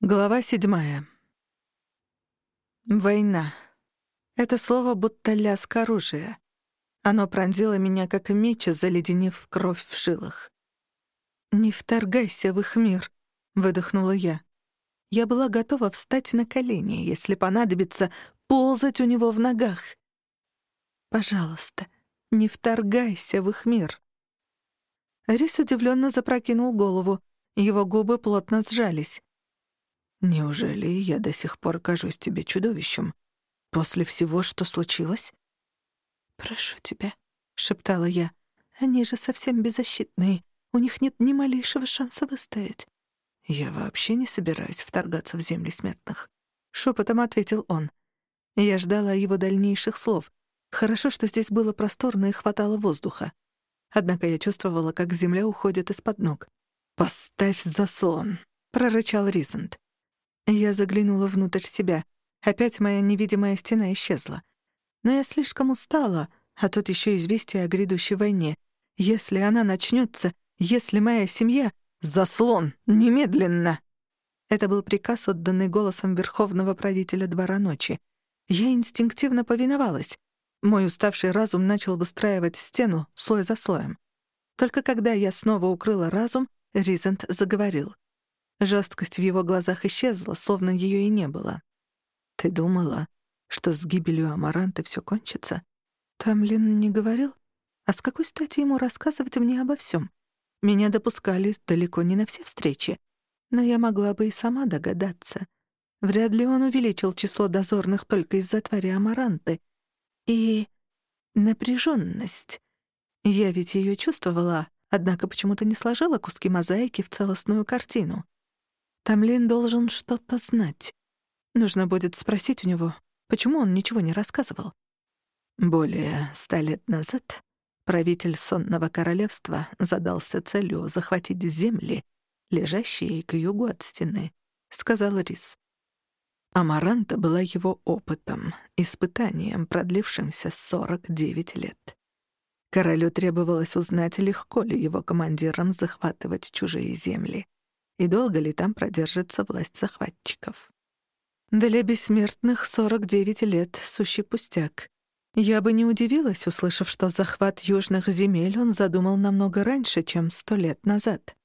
Глава седьмая. Война. Это слово будто лязг оружия. Оно пронзило меня, как меч, заледенев кровь в жилах. «Не вторгайся в их мир», — выдохнула я. Я была готова встать на колени, если понадобится, ползать у него в ногах. «Пожалуйста, не вторгайся в их мир». Рис удивленно запрокинул голову, его губы плотно сжались. Неужели я до сих пор кажусь тебе чудовищем? После всего, что случилось? «Прошу тебя», — шептала я. «Они же совсем беззащитные. У них нет ни малейшего шанса выстоять». «Я вообще не собираюсь вторгаться в земли смертных», — шепотом ответил он. Я ждала его дальнейших слов. Хорошо, что здесь было просторно и хватало воздуха. Однако я чувствовала, как земля уходит из-под ног. «Поставь заслон», — прорычал Ризент. Я заглянула внутрь себя. Опять моя невидимая стена исчезла. Но я слишком устала, а тут еще известие о грядущей войне. Если она начнется, если моя семья... Заслон! Немедленно! Это был приказ, отданный голосом верховного правителя двора ночи. Я инстинктивно повиновалась. Мой уставший разум начал выстраивать стену слой за слоем. Только когда я снова укрыла разум, Ризент заговорил. Жесткость в его глазах исчезла, словно ее и не было. «Ты думала, что с гибелью Амаранты все кончится?» Тамлин не говорил? А с какой стати ему рассказывать мне обо всем? Меня допускали далеко не на все встречи, но я могла бы и сама догадаться. Вряд ли он увеличил число дозорных только из-за твари Амаранты. И напряженность. Я ведь ее чувствовала, однако почему-то не сложила куски мозаики в целостную картину. Тамлин должен что-то знать. Нужно будет спросить у него, почему он ничего не рассказывал. Более ста лет назад правитель сонного королевства задался целью захватить земли, лежащие к югу от стены, — сказал Рис. Амаранта была его опытом, испытанием, продлившимся 49 лет. Королю требовалось узнать, легко ли его командирам захватывать чужие земли и долго ли там продержится власть захватчиков. Для бессмертных 49 лет — сущий пустяк. Я бы не удивилась, услышав, что захват южных земель он задумал намного раньше, чем сто лет назад.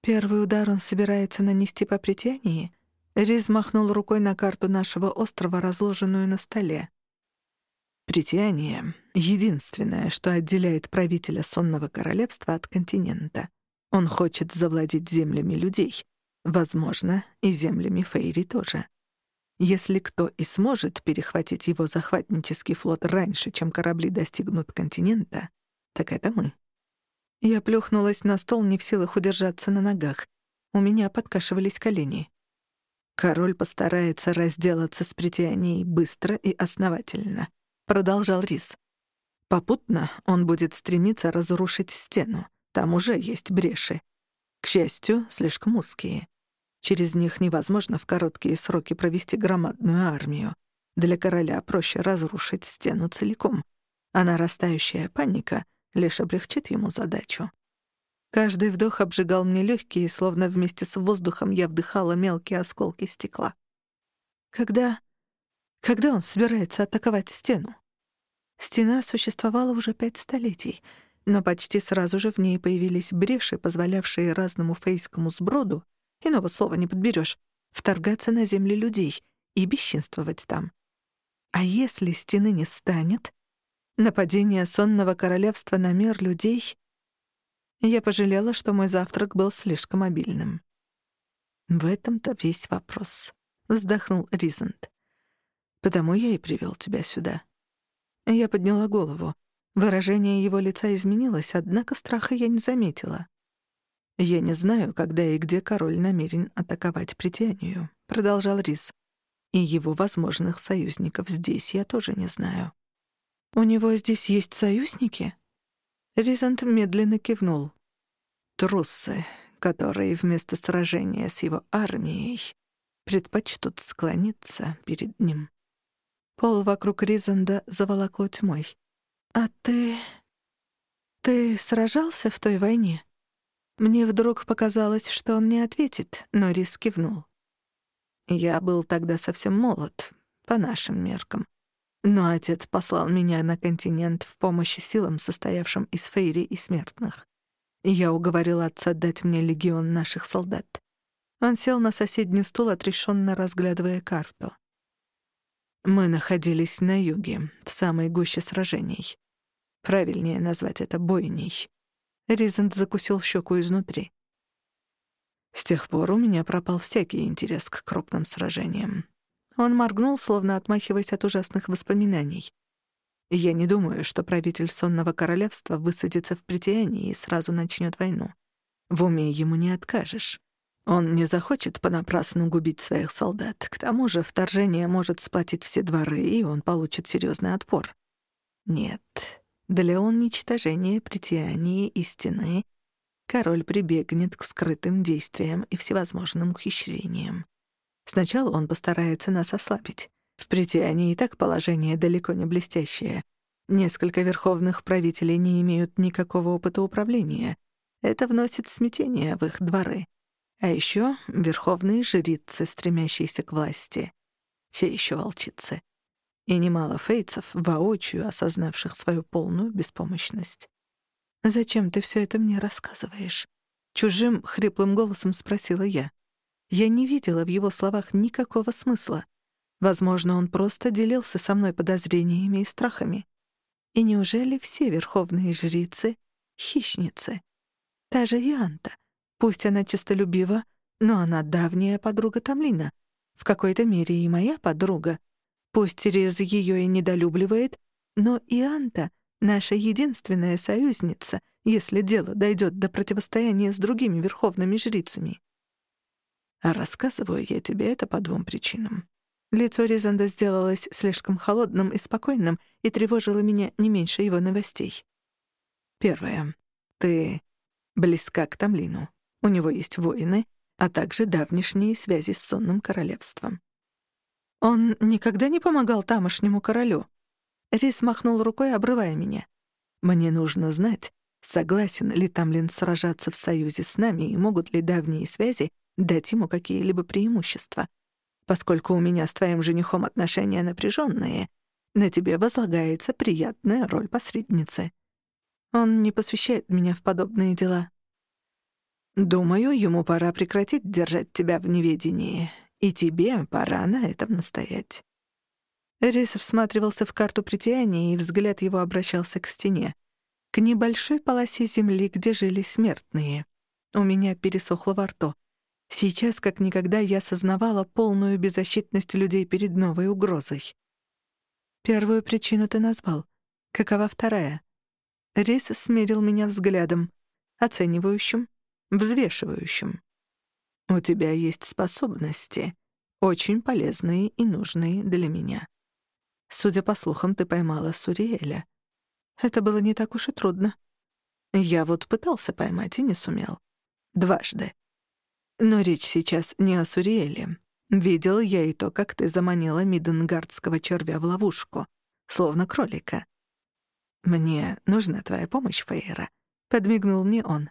Первый удар он собирается нанести по притянии. Риз махнул рукой на карту нашего острова, разложенную на столе. Притяние — единственное, что отделяет правителя сонного королевства от континента — он хочет завладеть землями людей. Возможно, и землями Фейри тоже. Если кто и сможет перехватить его захватнический флот раньше, чем корабли достигнут континента, так это мы. Я плюхнулась на стол, не в силах удержаться на ногах. У меня подкашивались колени. Король постарается разделаться с притянией быстро и основательно, продолжал Рис. Попутно он будет стремиться разрушить стену. Там уже есть бреши. К счастью, слишком узкие. Через них невозможно в короткие сроки провести громадную армию. Для короля проще разрушить стену целиком, а нарастающая паника лишь облегчит ему задачу. Каждый вдох обжигал мне легкие, словно вместе с воздухом я вдыхала мелкие осколки стекла. Когда... Когда он собирается атаковать стену? Стена существовала уже пять столетий — но почти сразу же в ней появились бреши, позволявшие разному фейскому сброду, иного слова не подберешь, вторгаться на земли людей и бесчинствовать там. А если стены не станет? Нападение сонного королевства на мир людей? Я пожалела, что мой завтрак был слишком обильным. В этом-то весь вопрос, — вздохнул Ризент. Потому я и привел тебя сюда. Я подняла голову. Выражение его лица изменилось, однако страха я не заметила. «Я не знаю, когда и где король намерен атаковать притянию», — продолжал Рис. «И его возможных союзников здесь я тоже не знаю». «У него здесь есть союзники?» Ризант медленно кивнул. «Труссы, которые вместо сражения с его армией предпочтут склониться перед ним». Пол вокруг Ризанда заволокло тьмой. «А ты... ты сражался в той войне?» Мне вдруг показалось, что он не ответит, но Рис кивнул. Я был тогда совсем молод, по нашим меркам. Но отец послал меня на континент в помощь силам, состоявшим из фейри и смертных. Я уговорил отца дать мне легион наших солдат. Он сел на соседний стул, отрешенно разглядывая карту. Мы находились на юге, в самой гуще сражений. Правильнее назвать это бойней. Ризент закусил щеку изнутри. С тех пор у меня пропал всякий интерес к крупным сражениям. Он моргнул, словно отмахиваясь от ужасных воспоминаний. Я не думаю, что правитель Сонного Королевства высадится в притянии и сразу начнет войну. В уме ему не откажешь. Он не захочет понапрасну губить своих солдат. К тому же вторжение может сплотить все дворы, и он получит серьезный отпор. Нет, для уничтожения притяния и стены король прибегнет к скрытым действиям и всевозможным ухищрениям. Сначала он постарается нас ослабить. В притянии и так положение далеко не блестящее. Несколько верховных правителей не имеют никакого опыта управления. Это вносит смятение в их дворы. А еще верховные жрицы, стремящиеся к власти. Те еще волчицы. И немало фейцев, воочию осознавших свою полную беспомощность. «Зачем ты все это мне рассказываешь?» Чужим, хриплым голосом спросила я. Я не видела в его словах никакого смысла. Возможно, он просто делился со мной подозрениями и страхами. И неужели все верховные жрицы — хищницы? Та же Ианта. Пусть она честолюбива, но она давняя подруга Тамлина. В какой-то мере и моя подруга. Пусть Терез ее и недолюбливает, но Ианта — наша единственная союзница, если дело дойдет до противостояния с другими верховными жрицами. А рассказываю я тебе это по двум причинам. Лицо Ризанда сделалось слишком холодным и спокойным и тревожило меня не меньше его новостей. Первое. Ты близка к Тамлину. У него есть воины, а также давнишние связи с сонным королевством. Он никогда не помогал тамошнему королю. Рис махнул рукой, обрывая меня. Мне нужно знать, согласен ли Тамлин сражаться в союзе с нами и могут ли давние связи дать ему какие-либо преимущества. Поскольку у меня с твоим женихом отношения напряженные, на тебе возлагается приятная роль посредницы. Он не посвящает меня в подобные дела. Думаю, ему пора прекратить держать тебя в неведении, и тебе пора на этом настоять. Рис всматривался в карту притяния, и взгляд его обращался к стене, к небольшой полосе земли, где жили смертные. У меня пересохло во рту. Сейчас, как никогда, я осознавала полную беззащитность людей перед новой угрозой. Первую причину ты назвал. Какова вторая? Рис смерил меня взглядом, оценивающим, взвешивающим. У тебя есть способности, очень полезные и нужные для меня. Судя по слухам, ты поймала Суриэля. Это было не так уж и трудно. Я вот пытался поймать и не сумел. Дважды. Но речь сейчас не о Суриэле. Видел я и то, как ты заманила миденгардского червя в ловушку, словно кролика. «Мне нужна твоя помощь, Фейра», — подмигнул мне он.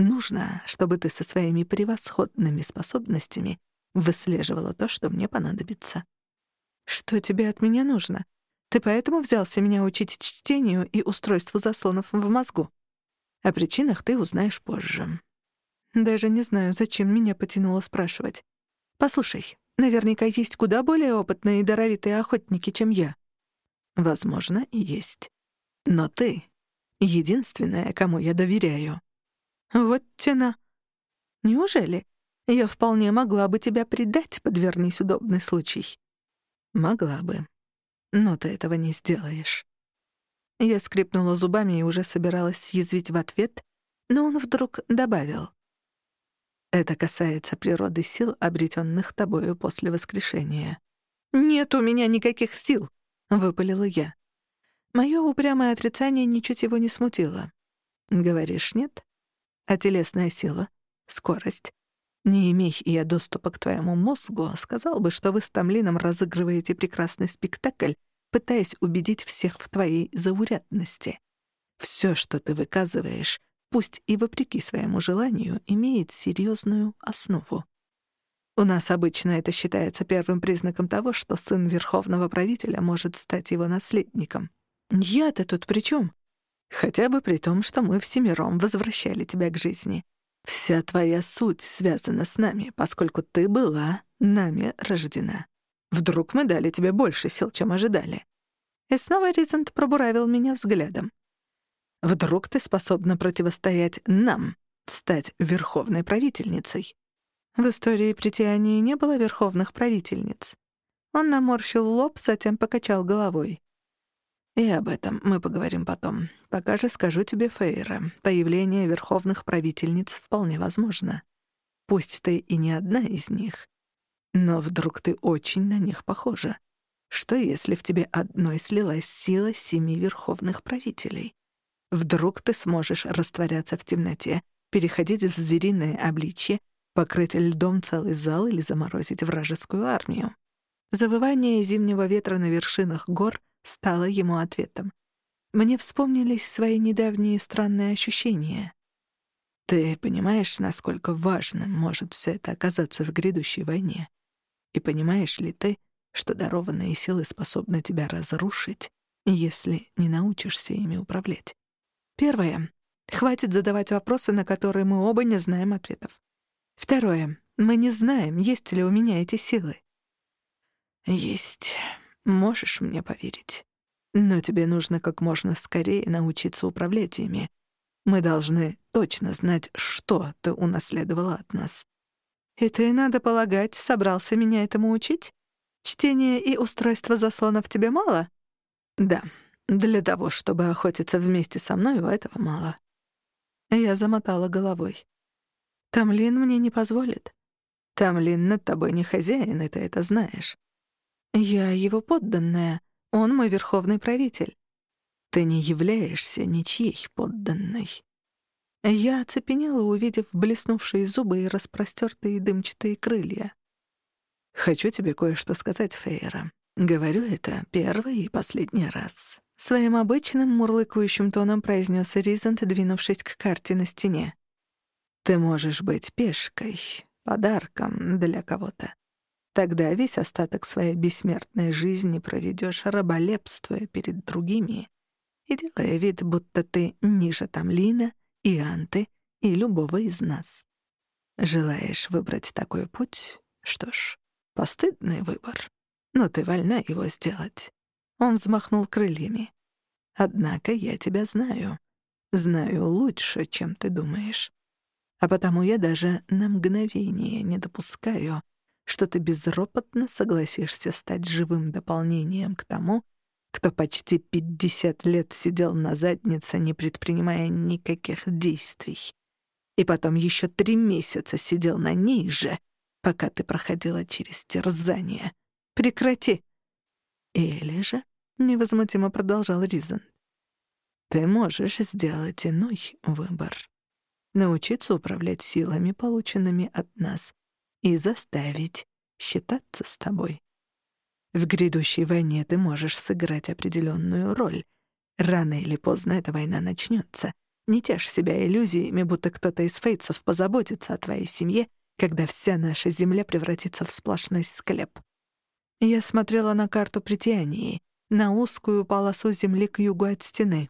«Нужно, чтобы ты со своими превосходными способностями выслеживала то, что мне понадобится». «Что тебе от меня нужно? Ты поэтому взялся меня учить чтению и устройству заслонов в мозгу? О причинах ты узнаешь позже. Даже не знаю, зачем меня потянуло спрашивать. «Послушай, наверняка есть куда более опытные и даровитые охотники, чем я». «Возможно, и есть. Но ты — единственная, кому я доверяю». «Вот тена. Неужели? Я вполне могла бы тебя предать, подвернись удобный случай». «Могла бы. Но ты этого не сделаешь». Я скрипнула зубами и уже собиралась съязвить в ответ, но он вдруг добавил. Это касается природы сил, обретенных тобою после воскрешения. «Нет у меня никаких сил!» — выпалила я. Моё упрямое отрицание ничуть его не смутило. «Говоришь, нет? А телесная сила? Скорость? Не имей я доступа к твоему мозгу, сказал бы, что вы с Тамлином разыгрываете прекрасный спектакль, пытаясь убедить всех в твоей заурядности. Всё, что ты выказываешь, пусть и вопреки своему желанию, имеет серьезную основу. У нас обычно это считается первым признаком того, что сын верховного правителя может стать его наследником. Я-то тут при чем? Хотя бы при том, что мы всемиром возвращали тебя к жизни. Вся твоя суть связана с нами, поскольку ты была нами рождена. Вдруг мы дали тебе больше сил, чем ожидали. И снова Ризент пробуравил меня взглядом. Вдруг ты способна противостоять нам, стать верховной правительницей. В истории притянии не было верховных правительниц. Он наморщил лоб, затем покачал головой. И об этом мы поговорим потом. Пока же скажу тебе, Фейра, появление верховных правительниц вполне возможно. Пусть ты и не одна из них, но вдруг ты очень на них похожа. Что если в тебе одной слилась сила семи верховных правителей? Вдруг ты сможешь растворяться в темноте, переходить в звериное обличье, покрыть льдом целый зал или заморозить вражескую армию. Завывание зимнего ветра на вершинах гор стало ему ответом. Мне вспомнились свои недавние странные ощущения. Ты понимаешь, насколько важным может все это оказаться в грядущей войне? И понимаешь ли ты, что дарованные силы способны тебя разрушить, если не научишься ими управлять? Первое. Хватит задавать вопросы, на которые мы оба не знаем ответов. Второе. Мы не знаем, есть ли у меня эти силы. Есть. Можешь мне поверить. Но тебе нужно как можно скорее научиться управлять ими. Мы должны точно знать, что ты унаследовала от нас. И ты, надо полагать, собрался меня этому учить? Чтение и устройство заслонов тебе мало? Да. Для того, чтобы охотиться вместе со мной, у этого мало. Я замотала головой. Тамлин мне не позволит. Тамлин над тобой не хозяин, и ты это знаешь. Я его подданная. Он мой верховный правитель. Ты не являешься ничьей подданной. Я оцепенела, увидев блеснувшие зубы и распростертые дымчатые крылья. «Хочу тебе кое-что сказать, Фейра. Говорю это первый и последний раз». Своим обычным мурлыкающим тоном произнес Ризант, двинувшись к карте на стене. «Ты можешь быть пешкой, подарком для кого-то. Тогда весь остаток своей бессмертной жизни проведешь раболепствуя перед другими и делая вид, будто ты ниже Тамлина, и Анты и любого из нас. Желаешь выбрать такой путь? Что ж, постыдный выбор, но ты вольна его сделать. Он взмахнул крыльями. Однако я тебя знаю. Знаю лучше, чем ты думаешь. А потому я даже на мгновение не допускаю, что ты безропотно согласишься стать живым дополнением к тому, кто почти пятьдесят лет сидел на заднице, не предпринимая никаких действий. И потом еще три месяца сидел на ней же, пока ты проходила через терзание. Прекрати. Или же, — невозмутимо продолжал Ризен, — ты можешь сделать иной выбор. Научиться управлять силами, полученными от нас, и заставить считаться с тобой. В грядущей войне ты можешь сыграть определенную роль. Рано или поздно эта война начнется. Не тешь себя иллюзиями, будто кто-то из фейцев позаботится о твоей семье, когда вся наша земля превратится в сплошной склеп. Я смотрела на карту притянии, на узкую полосу земли к югу от стены.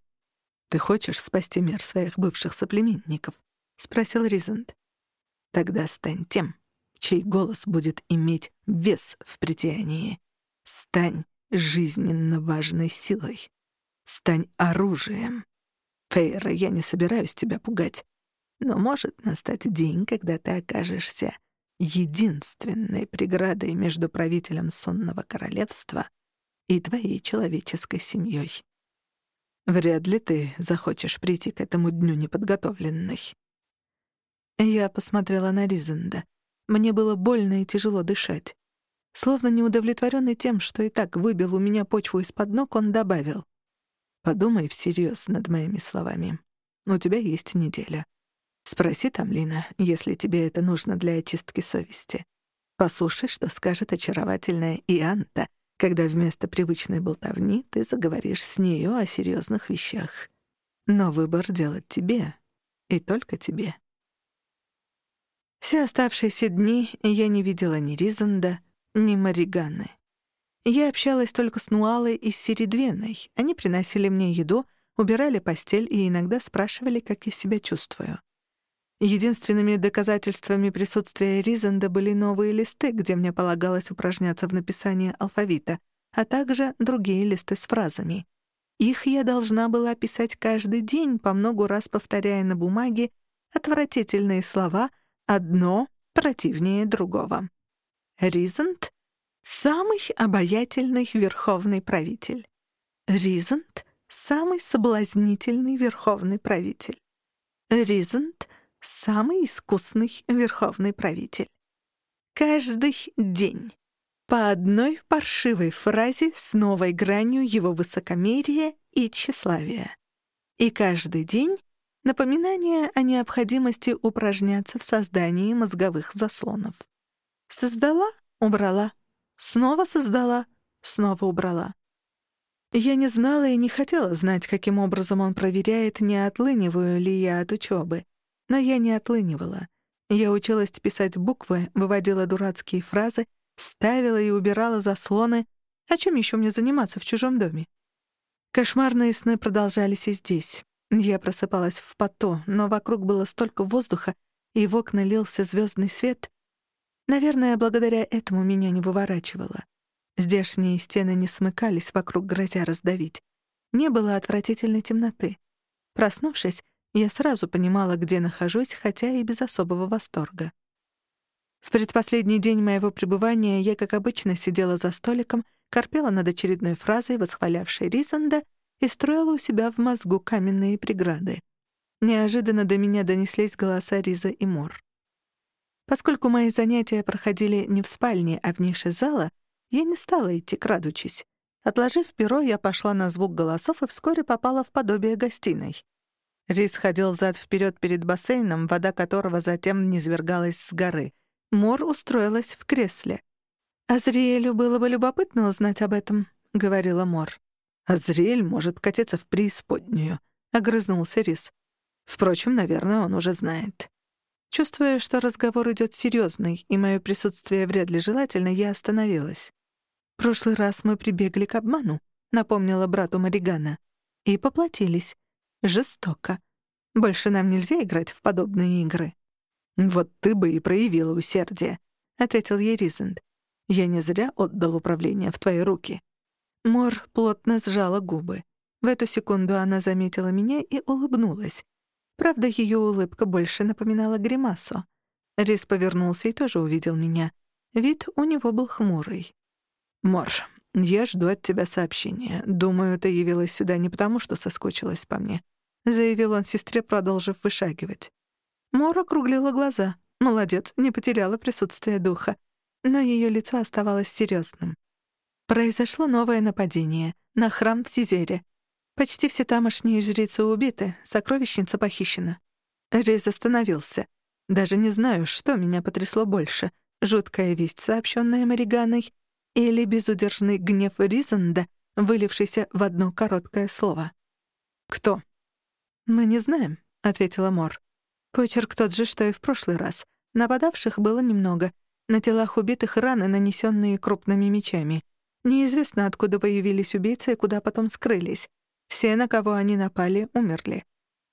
«Ты хочешь спасти мир своих бывших соплеменников?» — спросил Ризент. «Тогда стань тем, чей голос будет иметь вес в притянии. Стань жизненно важной силой. Стань оружием. Фейра, я не собираюсь тебя пугать, но может настать день, когда ты окажешься единственной преградой между правителем сонного королевства и твоей человеческой семьей. Вряд ли ты захочешь прийти к этому дню неподготовленной. Я посмотрела на Ризенда. Мне было больно и тяжело дышать. Словно неудовлетворенный тем, что и так выбил у меня почву из-под ног, он добавил. «Подумай всерьез над моими словами. У тебя есть неделя. Спроси там, Лина, если тебе это нужно для очистки совести. Послушай, что скажет очаровательная Ианта, когда вместо привычной болтовни ты заговоришь с нею о серьезных вещах. Но выбор делать тебе, и только тебе». Все оставшиеся дни я не видела ни Ризанда, ни Мариганы. Я общалась только с Нуалой и с Сиридвеной. Они приносили мне еду, убирали постель и иногда спрашивали, как я себя чувствую. Единственными доказательствами присутствия Ризанда были новые листы, где мне полагалось упражняться в написании алфавита, а также другие листы с фразами. Их я должна была писать каждый день, по многу раз повторяя на бумаге отвратительные слова, одно противнее другого. Ризанд — самый обаятельный верховный правитель. Ризанд — самый соблазнительный верховный правитель. Ризанд — самый искусный верховный правитель. Каждый день по одной паршивой фразе с новой гранью его высокомерия и тщеславия. И каждый день напоминание о необходимости упражняться в создании мозговых заслонов. Создала — убрала. Снова создала — снова убрала. Я не знала и не хотела знать, каким образом он проверяет, не отлыниваю ли я от учебы. Но я не отлынивала. Я училась писать буквы, выводила дурацкие фразы, ставила и убирала заслоны. А чем еще мне заниматься в чужом доме? Кошмарные сны продолжались и здесь. Я просыпалась в поту, но вокруг было столько воздуха, и в окна лился звездный свет, Наверное, благодаря этому меня не выворачивало. Здешние стены не смыкались вокруг, грозя раздавить. Не было отвратительной темноты. Проснувшись, я сразу понимала, где нахожусь, хотя и без особого восторга. В предпоследний день моего пребывания я, как обычно, сидела за столиком, корпела над очередной фразой, восхвалявшей Ризанда, и строила у себя в мозгу каменные преграды. Неожиданно до меня донеслись голоса Риза и Мор. Поскольку мои занятия проходили не в спальне, а в нише зала, я не стала идти крадучись. Отложив перо, я пошла на звук голосов и вскоре попала в подобие гостиной. Рис ходил взад-вперед перед бассейном, вода которого затем низвергалась с горы. Мор устроилась в кресле. «Азриэлю было бы любопытно узнать об этом», — говорила Мор. «Азриэль может катиться в преисподнюю», — огрызнулся Рис. «Впрочем, наверное, он уже знает». Чувствуя, что разговор идет серьезный, и мое присутствие вряд ли желательно, я остановилась. «Прошлый раз мы прибегли к обману», — напомнила брату Маригана. «И поплатились. Жестоко. Больше нам нельзя играть в подобные игры». «Вот ты бы и проявила усердие», — ответил ей Ризент. «Я не зря отдал управление в твои руки». Мор плотно сжала губы. В эту секунду она заметила меня и улыбнулась. Правда, ее улыбка больше напоминала гримасу. Рис повернулся и тоже увидел меня. Вид у него был хмурый. «Мор, я жду от тебя сообщения. Думаю, ты явилась сюда не потому, что соскучилась по мне», — заявил он сестре, продолжив вышагивать. Мор округлила глаза. Молодец, не потеряла присутствие духа. Но ее лицо оставалось серьезным. Произошло новое нападение на храм в Сизере. Почти все тамошние жрицы убиты, сокровищница похищена. Рейз остановился. Даже не знаю, что меня потрясло больше. Жуткая весть, сообщенная Мариганой, или безудержный гнев Ризанда, вылившийся в одно короткое слово. «Кто?» «Мы не знаем», — ответила Мор. Почерк тот же, что и в прошлый раз. Нападавших было немного. На телах убитых раны, нанесенные крупными мечами. Неизвестно, откуда появились убийцы и куда потом скрылись. Все, на кого они напали, умерли.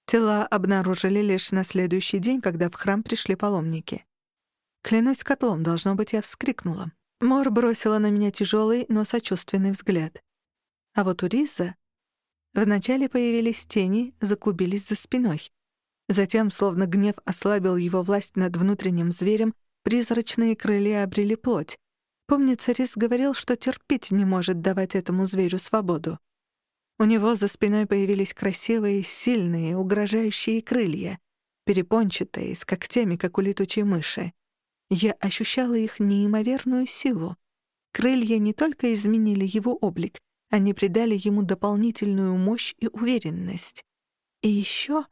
Тела обнаружили лишь на следующий день, когда в храм пришли паломники. Клянусь котлом, должно быть, я вскрикнула. Мор бросила на меня тяжелый, но сочувственный взгляд. А вот у Риза вначале появились тени, заклубились за спиной. Затем, словно гнев ослабил его власть над внутренним зверем, призрачные крылья обрели плоть. Помнится, Риз говорил, что терпеть не может давать этому зверю свободу. У него за спиной появились красивые, сильные, угрожающие крылья, перепончатые, с когтями, как у летучей мыши. Я ощущала их неимоверную силу. Крылья не только изменили его облик, они придали ему дополнительную мощь и уверенность. И еще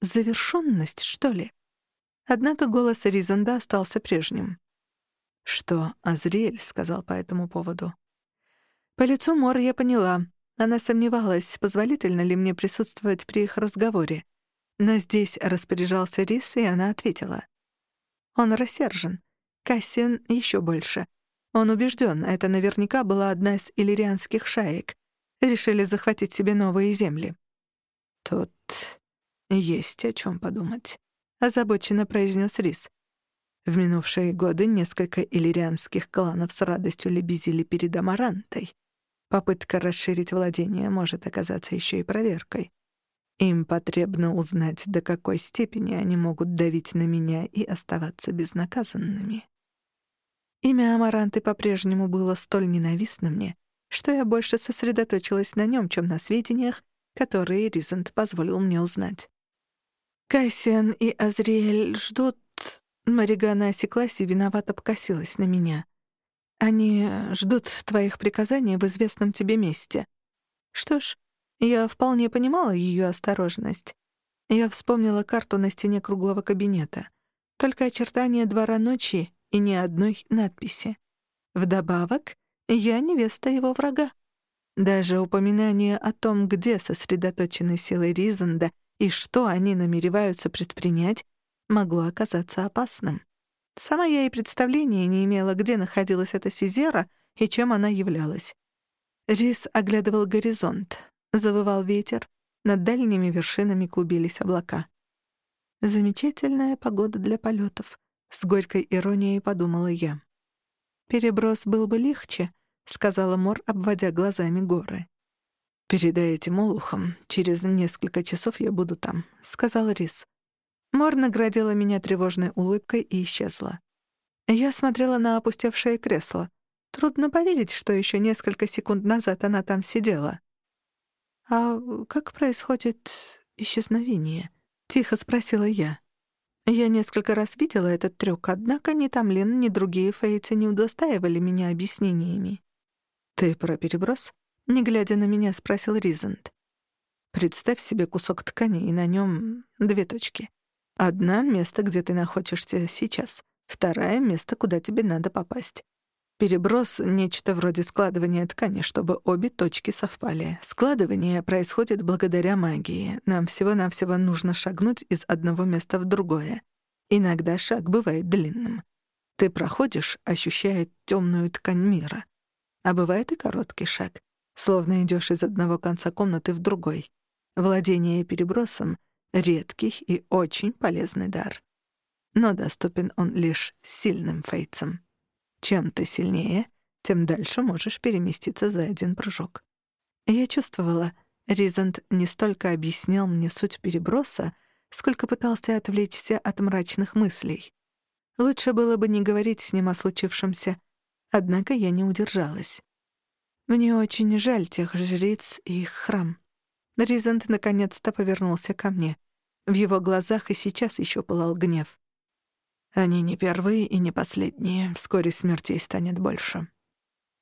завершенность, что ли. Однако голос Ризанда остался прежним. «Что Азриэль сказал по этому поводу?» По лицу Мор я поняла. Она сомневалась, позволительно ли мне присутствовать при их разговоре. Но здесь распоряжался Рис, и она ответила. Он рассержен. Кассиан еще больше. Он убежден, это наверняка была одна из иллирианских шаек. Решили захватить себе новые земли. «Тут есть о чем подумать», — озабоченно произнес Рис. В минувшие годы несколько иллирианских кланов с радостью лебезили перед Амарантой. Попытка расширить владение может оказаться еще и проверкой. Им потребно узнать, до какой степени они могут давить на меня и оставаться безнаказанными. Имя Амаранты по-прежнему было столь ненавистно мне, что я больше сосредоточилась на нем, чем на сведениях, которые Ризент позволил мне узнать. Кассиан и Азриэль ждут... Маригана осеклась и виновато покосилась на меня. Они ждут твоих приказаний в известном тебе месте. Что ж, я вполне понимала ее осторожность. Я вспомнила карту на стене круглого кабинета. Только очертания двора ночи и ни одной надписи. Вдобавок, я невеста его врага. Даже упоминание о том, где сосредоточены силы Ризанда и что они намереваются предпринять, могло оказаться опасным. Сама я и представления не имела, где находилась эта Сизера и чем она являлась. Рис оглядывал горизонт. Завывал ветер, над дальними вершинами клубились облака. Замечательная погода для полетов. С горькой иронией подумала я. «Переброс был бы легче», — сказала Мор, обводя глазами горы. «Передай этим олухам. Через несколько часов я буду там», — сказал Рис. Мор наградила меня тревожной улыбкой и исчезла. Я смотрела на опустевшее кресло. Трудно поверить, что еще несколько секунд назад она там сидела. «А как происходит исчезновение?» — тихо спросила я. Я несколько раз видела этот трюк, однако ни Тамлин, ни другие фейцы не удостаивали меня объяснениями. «Ты про переброс?» — не глядя на меня, спросил Ризент. «Представь себе кусок ткани, и на нем две точки. Одна — место, где ты находишься сейчас, вторая — место, куда тебе надо попасть. Переброс — нечто вроде складывания ткани, чтобы обе точки совпали. Складывание происходит благодаря магии. Нам всего-навсего нужно шагнуть из одного места в другое. Иногда шаг бывает длинным. Ты проходишь, ощущая темную ткань мира. А бывает и короткий шаг, словно идешь из одного конца комнаты в другой. Владение перебросом — редкий и очень полезный дар. Но доступен он лишь сильным фейцам. Чем ты сильнее, тем дальше можешь переместиться за один прыжок. Я чувствовала, Ризант не столько объяснял мне суть переброса, сколько пытался отвлечься от мрачных мыслей. Лучше было бы не говорить с ним о случившемся, однако я не удержалась. Мне очень жаль тех жриц и их храм. Ризант наконец-то повернулся ко мне. В его глазах и сейчас еще пылал гнев. Они не первые и не последние. Вскоре смертей станет больше.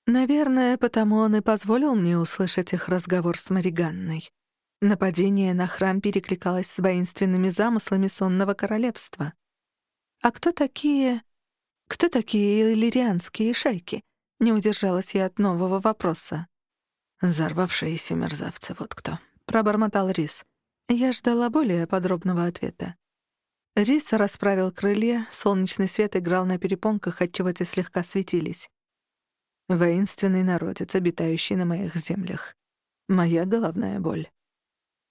Наверное, потому он и позволил мне услышать их разговор с Мариганной. Нападение на храм перекликалось с воинственными замыслами сонного королевства. А кто такие... Кто такие иллирианские шайки? Не удержалась я от нового вопроса. «Взорвавшиеся мерзавцы, вот кто», — пробормотал Рис. Я ждала более подробного ответа. Рис расправил крылья, солнечный свет играл на перепонках, отчего те слегка светились. Воинственный народец, обитающий на моих землях. Моя головная боль.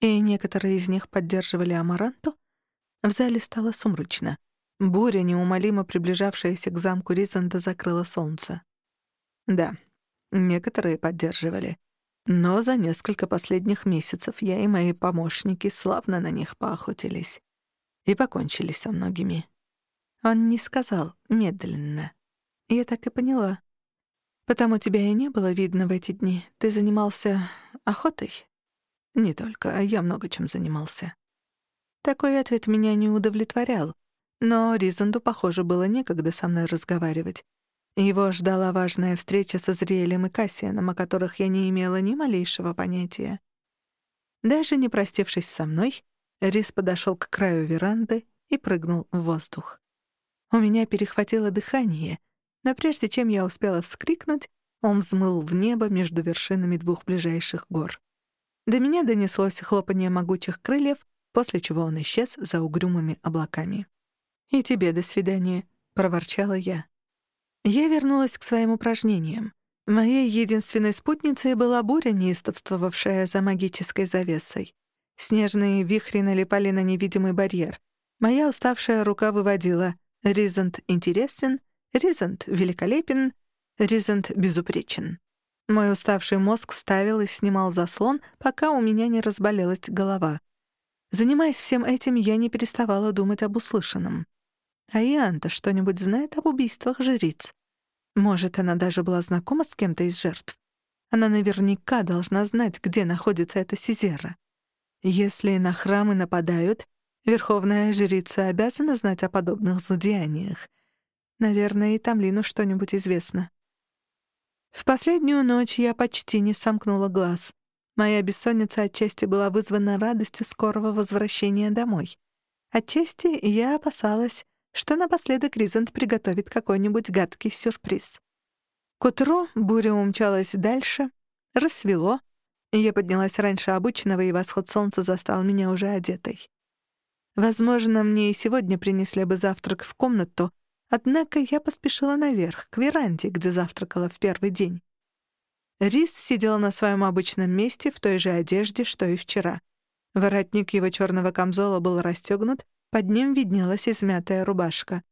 И некоторые из них поддерживали Амаранту. В зале стало сумрачно. Буря, неумолимо приближавшаяся к замку Ризанда, закрыла солнце. Да, некоторые поддерживали. Но за несколько последних месяцев я и мои помощники славно на них поохотились и покончили со многими. Он не сказал медленно. Я так и поняла. Потому тебя и не было видно в эти дни. Ты занимался охотой? Не только, я много чем занимался. Такой ответ меня не удовлетворял. Но Ризанду, похоже, было некогда со мной разговаривать. Его ждала важная встреча со Зриэлем и Кассианом, о которых я не имела ни малейшего понятия. Даже не простившись со мной, Рис подошел к краю веранды и прыгнул в воздух. У меня перехватило дыхание, но прежде чем я успела вскрикнуть, он взмыл в небо между вершинами двух ближайших гор. До меня донеслось хлопанье могучих крыльев, после чего он исчез за угрюмыми облаками. «И тебе до свидания», проворчала я. Я вернулась к своим упражнениям. Моей единственной спутницей была буря, неистовствовавшая за магической завесой. Снежные вихри налипали на невидимый барьер. Моя уставшая рука выводила «Ризант интересен», «Ризант великолепен», «Ризант безупречен». Мой уставший мозг ставил и снимал заслон, пока у меня не разболелась голова. Занимаясь всем этим, я не переставала думать об услышанном. А Ианта что-нибудь знает об убийствах жриц? Может, она даже была знакома с кем-то из жертв? Она наверняка должна знать, где находится эта Сизера. Если на храмы нападают, верховная жрица обязана знать о подобных злодеяниях. Наверное, и Тамлину что-нибудь известно. В последнюю ночь я почти не сомкнула глаз. Моя бессонница отчасти была вызвана радостью скорого возвращения домой. Отчасти я опасалась, что напоследок Ризент приготовит какой-нибудь гадкий сюрприз. К утру буря умчалась дальше, рассвело, и я поднялась раньше обычного, и восход солнца застал меня уже одетой. Возможно, мне и сегодня принесли бы завтрак в комнату, однако я поспешила наверх, к веранде, где завтракала в первый день. Рис сидел на своем обычном месте в той же одежде, что и вчера. Воротник его черного камзола был расстегнут, под ним виднелась измятая рубашка.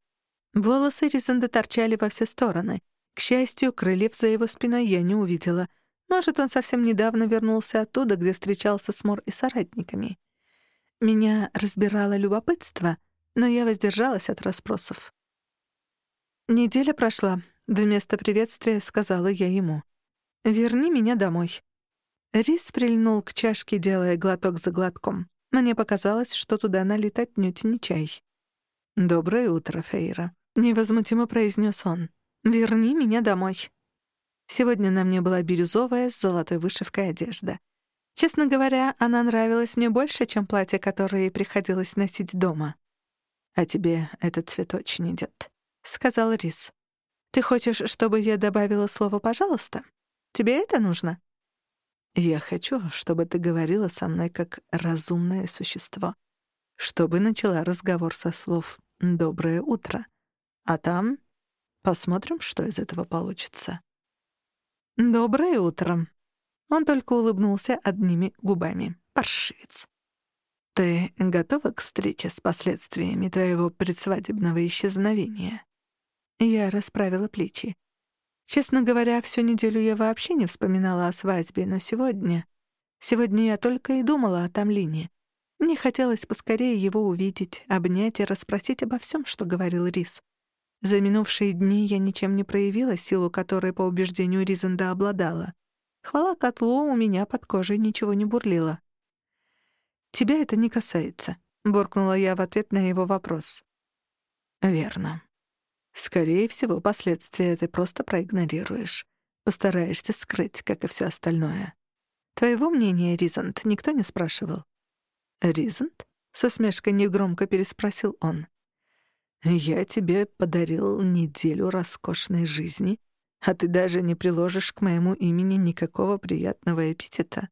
Волосы Ризанда торчали во все стороны. К счастью, крыльев за его спиной я не увидела. Может, он совсем недавно вернулся оттуда, где встречался с Мор и соратниками. Меня разбирало любопытство, но я воздержалась от расспросов. Неделя прошла. Вместо приветствия сказала я ему. «Верни меня домой». Рис прильнул к чашке, делая глоток за глотком. Мне показалось, что туда налит отнюдь не чай. «Доброе утро, Фейра», — невозмутимо произнес он. «Верни меня домой». Сегодня на мне была бирюзовая с золотой вышивкой одежда. Честно говоря, она нравилась мне больше, чем платье, которое приходилось носить дома. «А тебе этот цвет очень идёт», — сказал Рис. «Ты хочешь, чтобы я добавила слово «пожалуйста»?» Тебе это нужно?» «Я хочу, чтобы ты говорила со мной как разумное существо, чтобы начала разговор со слов «доброе утро», а там посмотрим, что из этого получится». «Доброе утро». Он только улыбнулся одними губами. Паршивец. «Ты готова к встрече с последствиями твоего предсвадебного исчезновения?» Я расправила плечи. Честно говоря, всю неделю я вообще не вспоминала о свадьбе, но сегодня... Сегодня я только и думала о Тамлине. Мне хотелось поскорее его увидеть, обнять и расспросить обо всем, что говорил Рис. За минувшие дни я ничем не проявила силу, которой, по убеждению Ризенда, обладала. Хвала котлу, у меня под кожей ничего не бурлило. «Тебя это не касается», — буркнула я в ответ на его вопрос. «Верно. Скорее всего, последствия ты просто проигнорируешь. Постараешься скрыть, как и все остальное. Твоего мнения, Ризант, никто не спрашивал. «Ризант?» — с усмешкой негромко переспросил он. «Я тебе подарил неделю роскошной жизни, а ты даже не приложишь к моему имени никакого приятного эпитета.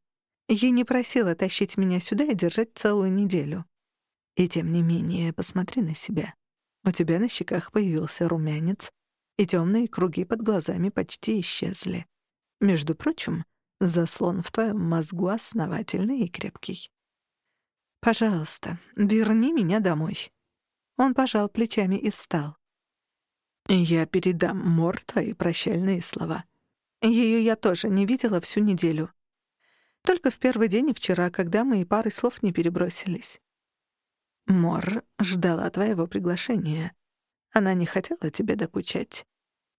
Я не просила тащить меня сюда и держать целую неделю. И тем не менее, посмотри на себя. У тебя на щеках появился румянец, и темные круги под глазами почти исчезли. Между прочим, заслон в твоем мозгу основательный и крепкий. «Пожалуйста, верни меня домой». Он пожал плечами и встал. «Я передам Мор твои прощальные слова. Ее я тоже не видела всю неделю. Только в первый день и вчера, когда мы и пары слов не перебросились. Мор ждала твоего приглашения. Она не хотела тебе докучать.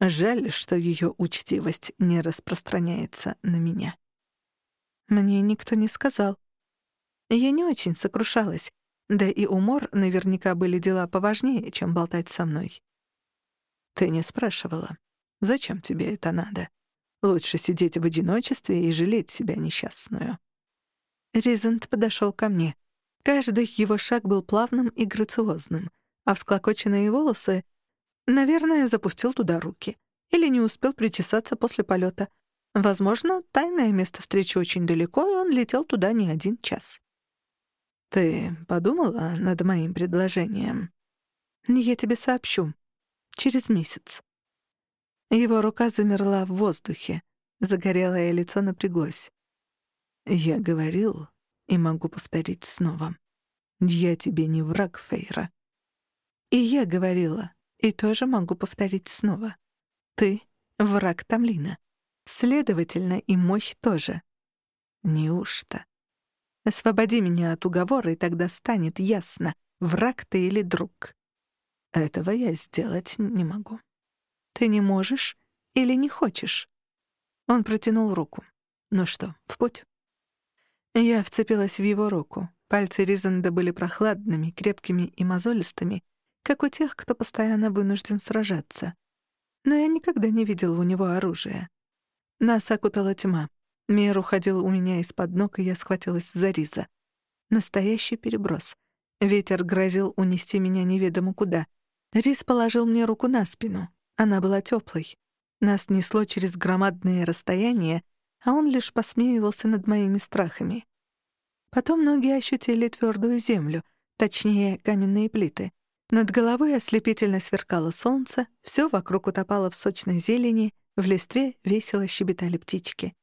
Жаль, что ее учтивость не распространяется на меня. Мне никто не сказал. Я не очень сокрушалась, да и у Мор наверняка были дела поважнее, чем болтать со мной. Ты не спрашивала, зачем тебе это надо? Лучше сидеть в одиночестве и жалеть себя несчастную. Ризент подошел ко мне. Каждый его шаг был плавным и грациозным, а всклокоченные волосы, наверное, запустил туда руки или не успел причесаться после полета. Возможно, тайное место встречи очень далеко, и он летел туда не один час. «Ты подумала над моим предложением?» «Я тебе сообщу. Через месяц. Его рука замерла в воздухе. Загорелое лицо напряглось. «Я говорил, и могу повторить снова. Я тебе не враг, Фейра». «И я говорила, и тоже могу повторить снова. Ты — враг Тамлина. Следовательно, и мощь тоже. Неужто? Освободи меня от уговора, и тогда станет ясно, враг ты или друг. Этого я сделать не могу. Ты не можешь или не хочешь? Он протянул руку. Ну что, в путь? Я вцепилась в его руку. Пальцы Ризанда были прохладными, крепкими и мозолистыми, как у тех, кто постоянно вынужден сражаться. Но я никогда не видел у него оружия. Нас окутала тьма. Мир уходил у меня из-под ног, и я схватилась за Риза. Настоящий переброс. Ветер грозил унести меня неведомо куда. Риз положил мне руку на спину. Она была теплой. Нас несло через громадные расстояния, а он лишь посмеивался над моими страхами. Потом ноги ощутили твердую землю, точнее, каменные плиты. Над головой ослепительно сверкало солнце, все вокруг утопало в сочной зелени, в листве весело щебетали птички.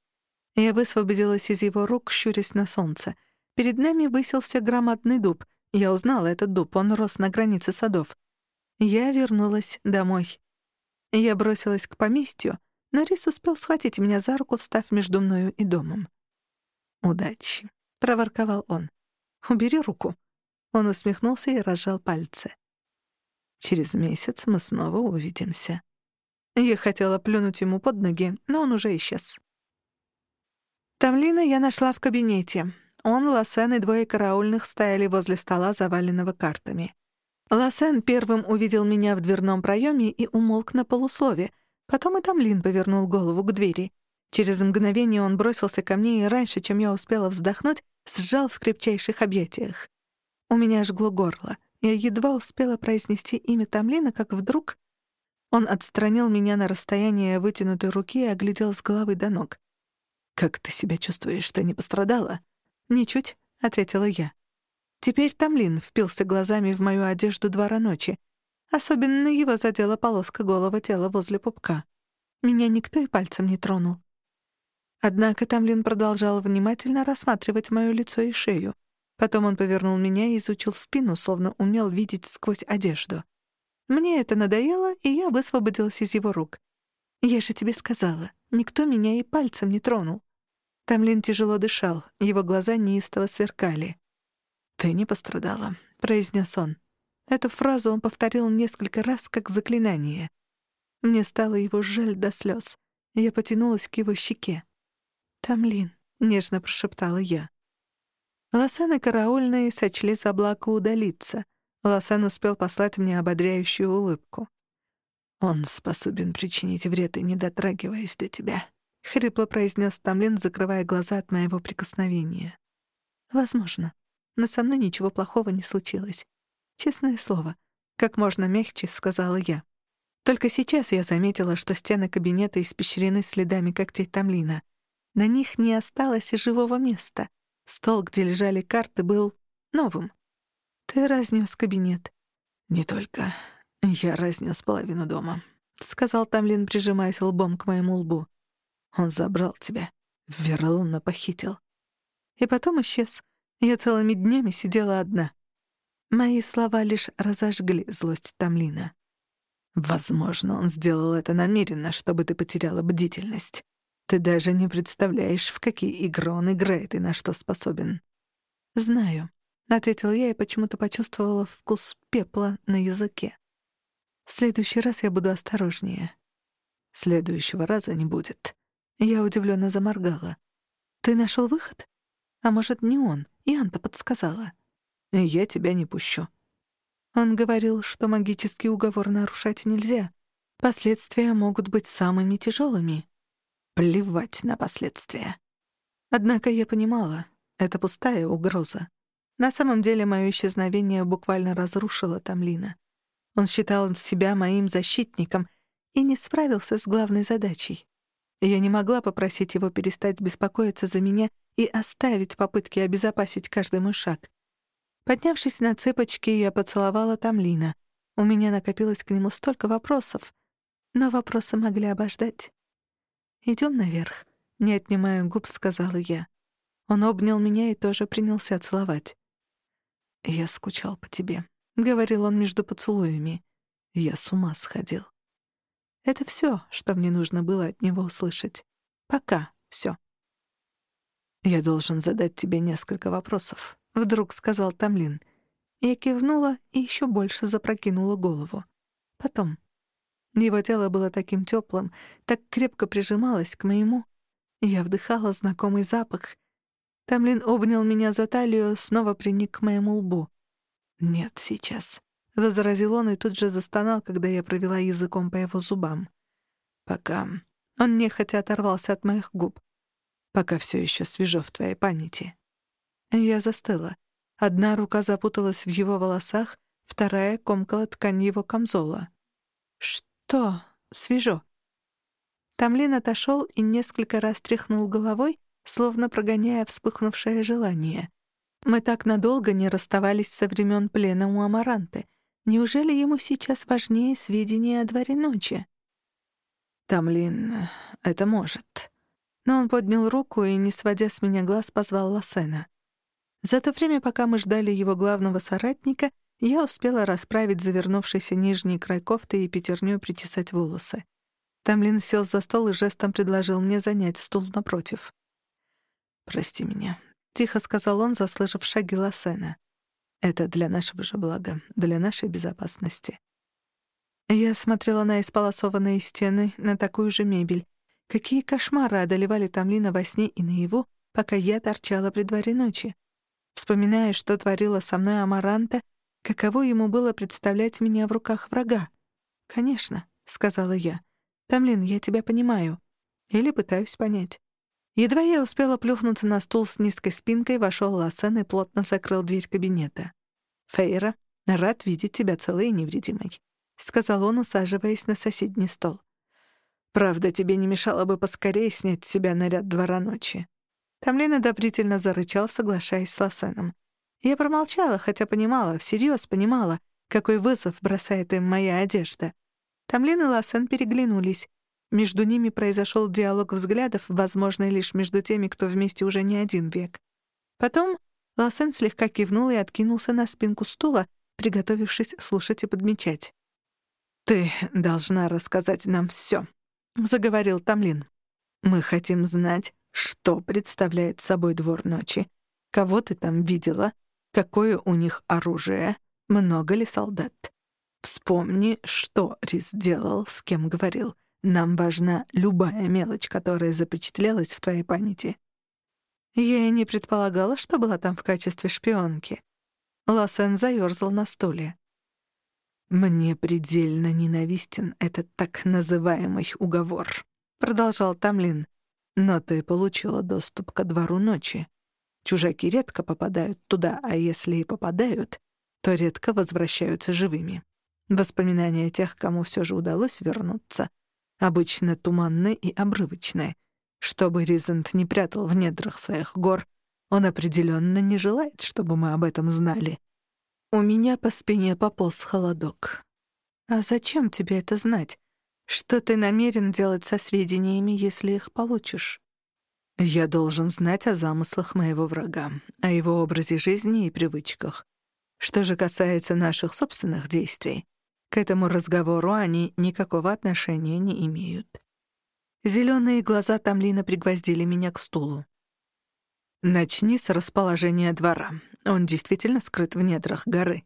Я высвободилась из его рук, щурясь на солнце. Перед нами высился громадный дуб. Я узнала этот дуб, он рос на границе садов. Я вернулась домой. Я бросилась к поместью, но Рис успел схватить меня за руку, встав между мною и домом. «Удачи», — проворковал он. «Убери руку». Он усмехнулся и разжал пальцы. «Через месяц мы снова увидимся». Я хотела плюнуть ему под ноги, но он уже исчез. Тамлина я нашла в кабинете. Он, Лосен и двое караульных стояли возле стола, заваленного картами. Лосен первым увидел меня в дверном проеме и умолк на полуслове. Потом и Тамлин повернул голову к двери. Через мгновение он бросился ко мне и раньше, чем я успела вздохнуть, сжал в крепчайших объятиях. У меня жгло горло. Я едва успела произнести имя Тамлина, как вдруг он отстранил меня на расстояние вытянутой руки и оглядел с головы до ног. «Как ты себя чувствуешь? Ты не пострадала?» «Ничуть», — ответила я. Теперь Тамлин впился глазами в мою одежду двора ночи. Особенно его задела полоска голого тела возле пупка. Меня никто и пальцем не тронул. Однако Тамлин продолжал внимательно рассматривать моё лицо и шею. Потом он повернул меня и изучил спину, словно умел видеть сквозь одежду. Мне это надоело, и я высвободилась из его рук. «Я же тебе сказала, никто меня и пальцем не тронул». Тамлин тяжело дышал, его глаза неистово сверкали. «Ты не пострадала», — произнес он. Эту фразу он повторил несколько раз, как заклинание. Мне стало его жаль до слез. Я потянулась к его щеке. «Тамлин», — нежно прошептала я. Лосаны и караульные сочли за благо удалиться — Лосан успел послать мне ободряющую улыбку. «Он способен причинить вред и не дотрагиваясь до тебя», — хрипло произнес Тамлин, закрывая глаза от моего прикосновения. «Возможно. Но со мной ничего плохого не случилось. Честное слово. Как можно мягче, сказала я. Только сейчас я заметила, что стены кабинета испещрены следами когтей Тамлина. На них не осталось и живого места. Стол, где лежали карты, был новым. «Ты разнес кабинет». «Не только. Я разнес половину дома», — сказал Тамлин, прижимаясь лбом к моему лбу. «Он забрал тебя. Вероломно похитил». И потом исчез. Я целыми днями сидела одна. Мои слова лишь разожгли злость Тамлина. «Возможно, он сделал это намеренно, чтобы ты потеряла бдительность. Ты даже не представляешь, в какие игры он играет и на что способен». «Знаю. — ответила я и почему-то почувствовала вкус пепла на языке. «В следующий раз я буду осторожнее». «Следующего раза не будет». Я удивленно заморгала. «Ты нашел выход? А может, не он? Янта подсказала». «Я тебя не пущу». Он говорил, что магический уговор нарушать нельзя. Последствия могут быть самыми тяжелыми. Плевать на последствия. Однако я понимала, это пустая угроза. На самом деле мое исчезновение буквально разрушило Тамлина. Он считал себя моим защитником и не справился с главной задачей. Я не могла попросить его перестать беспокоиться за меня и оставить попытки обезопасить каждый мой шаг. Поднявшись на цыпочки, я поцеловала Тамлина. У меня накопилось к нему столько вопросов, но вопросы могли обождать. «Идём наверх», — не отнимая губ, сказала я. Он обнял меня и тоже принялся целовать. «Я скучал по тебе», — говорил он между поцелуями. «Я с ума сходил». Это всё, что мне нужно было от него услышать. Пока всё. «Я должен задать тебе несколько вопросов», — вдруг сказал Тамлин. Я кивнула и ещё больше запрокинула голову. Потом. Его тело было таким тёплым, так крепко прижималось к моему. Я вдыхала знакомый запах. Тамлин обнял меня за талию, снова приник к моему лбу. «Нет, сейчас», — возразил он и тут же застонал, когда я провела языком по его зубам. «Пока...» Он нехотя оторвался от моих губ. «Пока всё ещё свежо в твоей памяти». Я застыла. Одна рука запуталась в его волосах, вторая комкала ткань его камзола. «Что? Свежо?» Тамлин отошел и несколько раз тряхнул головой, словно прогоняя вспыхнувшее желание. Мы так надолго не расставались со времен плена у Амаранты. Неужели ему сейчас важнее сведения о дворе ночи? Тамлин, это может. Но он поднял руку и, не сводя с меня глаз, позвал Лассена. За то время, пока мы ждали его главного соратника, я успела расправить завернувшийся нижний край кофты и пятерню причесать волосы. Тамлин сел за стол и жестом предложил мне занять стул напротив. «Прости меня», — тихо сказал он, заслышав шаги Лассена. «Это для нашего же блага, для нашей безопасности». Я смотрела на исполосованные стены, на такую же мебель. Какие кошмары одолевали Тамлина во сне и наяву, пока я торчала при дворе ночи. Вспоминая, что творила со мной Амаранта, каково ему было представлять меня в руках врага. «Конечно», — сказала я. «Тамлин, я тебя понимаю. Или пытаюсь понять». Едва я успела плюхнуться на стул с низкой спинкой, вошел Лассен и плотно закрыл дверь кабинета. «Фейра, рад видеть тебя целой и невредимой», — сказал он, усаживаясь на соседний стол. «Правда, тебе не мешало бы поскорее снять с себя наряд двора ночи». Тамлин одобрительно зарычал, соглашаясь с Лассеном. Я промолчала, хотя понимала, всерьез понимала, какой вызов бросает им моя одежда. Тамлин и Лассен переглянулись. Между ними произошел диалог взглядов, возможный лишь между теми, кто вместе уже не один век. Потом Лассен слегка кивнул и откинулся на спинку стула, приготовившись слушать и подмечать. «Ты должна рассказать нам всё», — заговорил Тамлин. «Мы хотим знать, что представляет собой двор ночи, кого ты там видела, какое у них оружие, много ли солдат. Вспомни, что Рис делал, с кем говорил. Нам важна любая мелочь, которая запечатлелась в твоей памяти. Я и не предполагала, что была там в качестве шпионки. Лассен заёрзал на стуле. «Мне предельно ненавистен этот так называемый уговор», — продолжал Тамлин. «Но ты получила доступ ко двору ночи. Чужаки редко попадают туда, а если и попадают, то редко возвращаются живыми. Воспоминания тех, кому все же удалось вернуться, обычно туманны и обрывочны. Чтобы Ризент не прятал в недрах своих гор, он определенно не желает, чтобы мы об этом знали. У меня по спине пополз холодок. «А зачем тебе это знать? Что ты намерен делать со сведениями, если их получишь?» «Я должен знать о замыслах моего врага, о его образе жизни и привычках. Что же касается наших собственных действий, к этому разговору они никакого отношения не имеют. Зелёные глаза Тамлина пригвоздили меня к стулу. «Начни с расположения двора. Он действительно скрыт в недрах горы».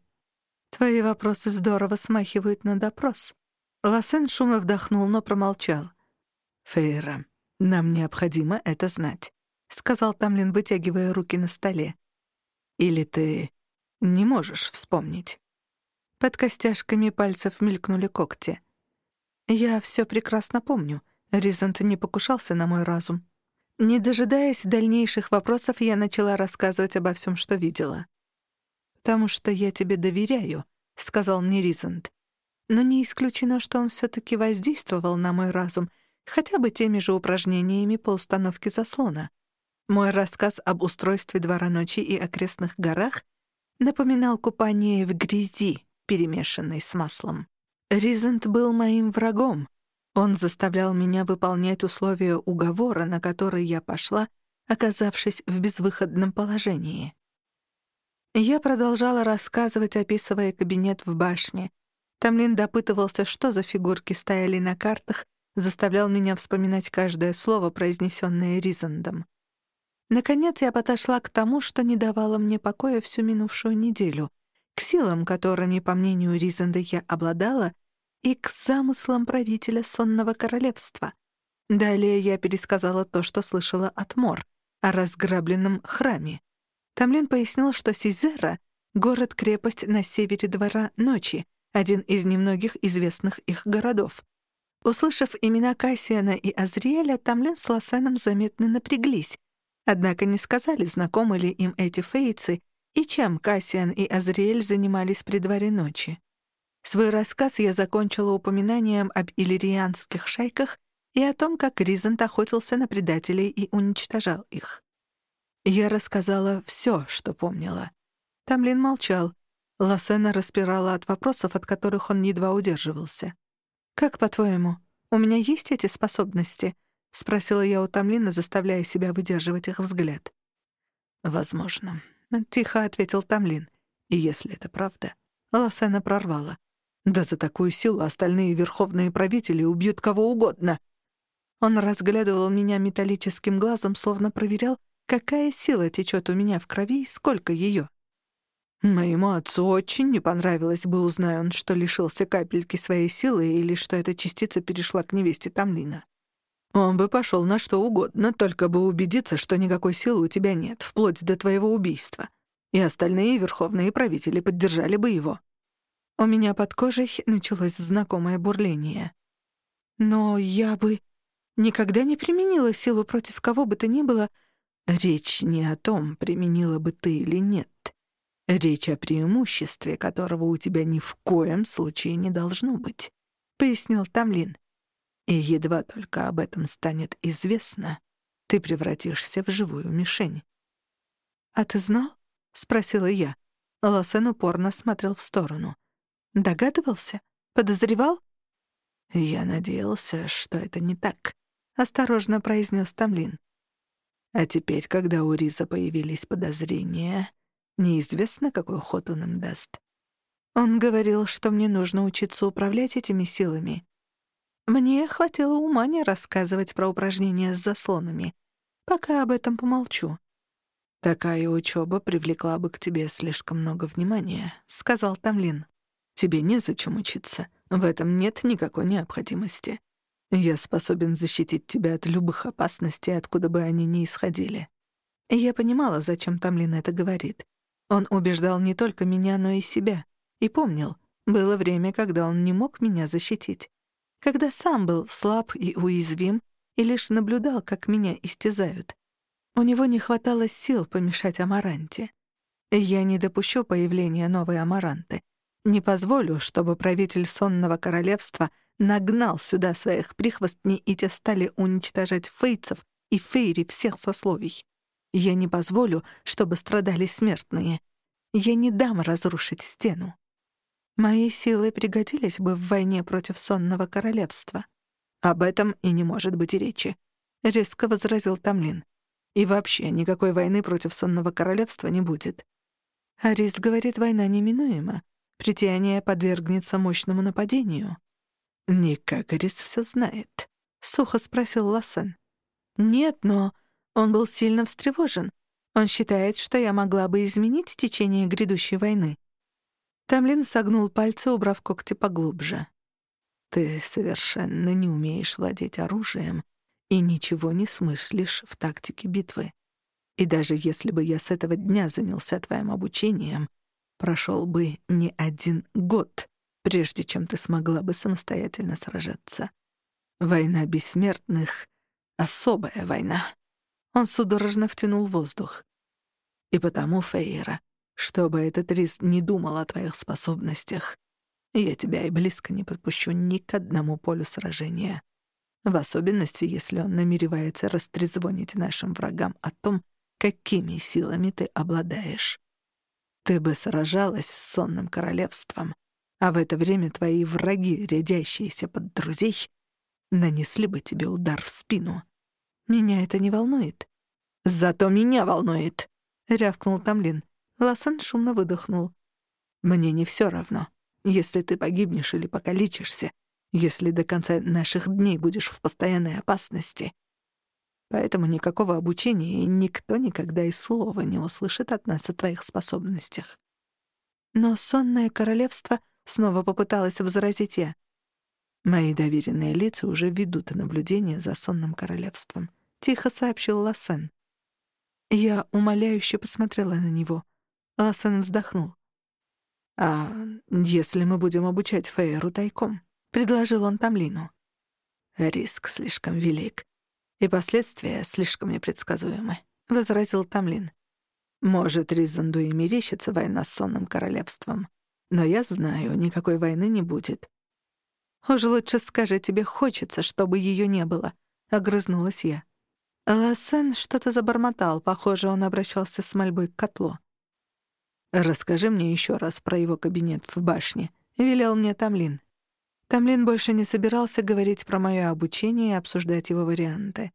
«Твои вопросы здорово смахивают на допрос». Лассен шумно вдохнул, но промолчал. «Фейра, нам необходимо это знать», — сказал Тамлин, вытягивая руки на столе. «Или ты не можешь вспомнить?» Под костяшками пальцев мелькнули когти. Я все прекрасно помню. Ризант не покушался на мой разум. Не дожидаясь дальнейших вопросов, я начала рассказывать обо всем, что видела. «Потому что я тебе доверяю», — сказал мне Ризант. Но не исключено, что он все таки воздействовал на мой разум, хотя бы теми же упражнениями по установке заслона. Мой рассказ об устройстве двора ночи и окрестных горах напоминал купание в грязи, перемешанной с маслом. Ризент был моим врагом. Он заставлял меня выполнять условия уговора, на который я пошла, оказавшись в безвыходном положении. Я продолжала рассказывать, описывая кабинет в башне. Тамлин допытывался, что за фигурки стояли на картах, заставлял меня вспоминать каждое слово, произнесенное Ризандом. Наконец я подошла к тому, что не давало мне покоя всю минувшую неделю, к силам, которыми, по мнению Ризанда, я обладала, и к замыслам правителя сонного королевства. Далее я пересказала то, что слышала от Мор, о разграбленном храме. Тамлин пояснил, что Сизера — город-крепость на севере двора ночи, один из немногих известных их городов. Услышав имена Кассиана и Азриэля, Тамлин с Лосеном заметно напряглись, однако не сказали, знакомы ли им эти фейцы и чем Кассиан и Азриэль занимались при дворе ночи. Свой рассказ я закончила упоминанием об иллирианских шайках и о том, как Ризант охотился на предателей и уничтожал их. Я рассказала все, что помнила. Тамлин молчал. Лассена распирала от вопросов, от которых он едва удерживался. «Как, по-твоему, у меня есть эти способности?» — спросила я у Тамлина, заставляя себя выдерживать их взгляд. «Возможно», — тихо ответил Тамлин. «И если это правда...» Лассена прорвала. «Да за такую силу остальные верховные правители убьют кого угодно!» Он разглядывал меня металлическим глазом, словно проверял, какая сила течет у меня в крови и сколько ее. Моему отцу очень не понравилось бы, узнай он, что лишился капельки своей силы или что эта частица перешла к невесте Тамлина. Он бы пошел на что угодно, только бы убедиться, что никакой силы у тебя нет, вплоть до твоего убийства. И остальные верховные правители поддержали бы его. У меня под кожей началось знакомое бурление. Но я бы никогда не применила силу против кого бы то ни было. Речь не о том, применила бы ты или нет. Речь о преимуществе, которого у тебя ни в коем случае не должно быть», — пояснил Тамлин. «И едва только об этом станет известно, ты превратишься в живую мишень». «А ты знал?» — спросила я. Лосен упорно смотрел в сторону. «Догадывался? Подозревал?» «Я надеялся, что это не так», — осторожно произнес Тамлин. «А теперь, когда у Риза появились подозрения...» Неизвестно, какой ход он им даст. Он говорил, что мне нужно учиться управлять этими силами. Мне хватило ума не рассказывать про упражнения с заслонами. Пока об этом помолчу. «Такая учеба привлекла бы к тебе слишком много внимания», — сказал Тамлин. «Тебе незачем учиться. В этом нет никакой необходимости. Я способен защитить тебя от любых опасностей, откуда бы они ни исходили». Я понимала, зачем Тамлин это говорит. Он убеждал не только меня, но и себя. И помнил, было время, когда он не мог меня защитить. Когда сам был слаб и уязвим и лишь наблюдал, как меня истязают. У него не хватало сил помешать Амаранте. Я не допущу появления новой Амаранты. Не позволю, чтобы правитель сонного королевства нагнал сюда своих прихвостней, и те стали уничтожать фейцев и фейри всех сословий. Я не позволю, чтобы страдали смертные. Я не дам разрушить стену. Мои силы пригодились бы в войне против сонного королевства. Об этом и не может быть речи, — резко возразил Тамлин. И вообще никакой войны против сонного королевства не будет. Арис говорит, война неминуема. Притяние подвергнется мощному нападению. «Не как Арис все знает», — сухо спросил Лассен. «Нет, но он был сильно встревожен. Он считает, что я могла бы изменить течение грядущей войны. Тамлин согнул пальцы, убрав когти поглубже. «Ты совершенно не умеешь владеть оружием и ничего не смыслишь в тактике битвы. И даже если бы я с этого дня занялся твоим обучением, прошел бы не один год, прежде чем ты смогла бы самостоятельно сражаться. Война бессмертных — особая война. Он судорожно втянул воздух. «И потому, Фейра, чтобы этот рис не думал о твоих способностях, я тебя и близко не подпущу ни к одному полю сражения. В особенности, если он намеревается растрезвонить нашим врагам о том, какими силами ты обладаешь. Ты бы сражалась с сонным королевством, А в это время твои враги, рядящиеся под друзей, нанесли бы тебе удар в спину. Меня это не волнует. Зато меня волнует, — рявкнул Тамлин. Ласан шумно выдохнул. Мне не все равно, если ты погибнешь или покалечишься, если до конца наших дней будешь в постоянной опасности. Поэтому никакого обучения, и никто никогда и слова не услышит от нас о твоих способностях. Но сонное королевство снова попыталось возразить я. Мои доверенные лица уже ведут наблюдение за сонным королевством. Тихо сообщил Лассен. Я умоляюще посмотрела на него. Лассен вздохнул. «А если мы будем обучать Фейеру тайком?» — предложил он Тамлину. «Риск слишком велик, и последствия слишком непредсказуемы», — возразил Тамлин. Может, Ризанду и мерещится война с сонным королевством. Но я знаю, никакой войны не будет. «Уж лучше скажи, тебе хочется, чтобы ее не было», — огрызнулась я. Лассен что-то забормотал, похоже, он обращался с мольбой к котлу. «Расскажи мне еще раз про его кабинет в башне», — велел мне Тамлин. Тамлин больше не собирался говорить про мое обучение и обсуждать его варианты.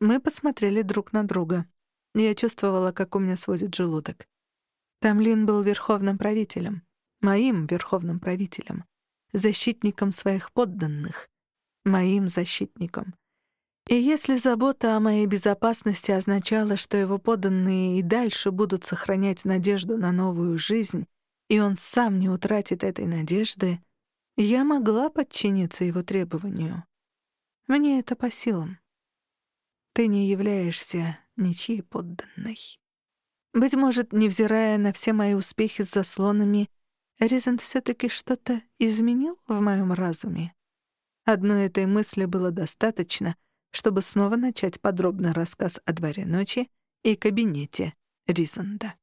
Мы посмотрели друг на друга. Я чувствовала, как у меня сводит желудок. Тамлин был верховным правителем, моим верховным правителем, защитником своих подданных, моим защитником. И если забота о моей безопасности означала, что его подданные и дальше будут сохранять надежду на новую жизнь, и он сам не утратит этой надежды, я могла подчиниться его требованию. Мне это по силам. Ты не являешься ничьей подданной. Быть может, невзирая на все мои успехи с заслонами, Резент все-таки что-то изменил в моем разуме. Одной этой мысли было достаточно, чтобы снова начать подробный рассказ о дворе ночи и кабинете Ризанда.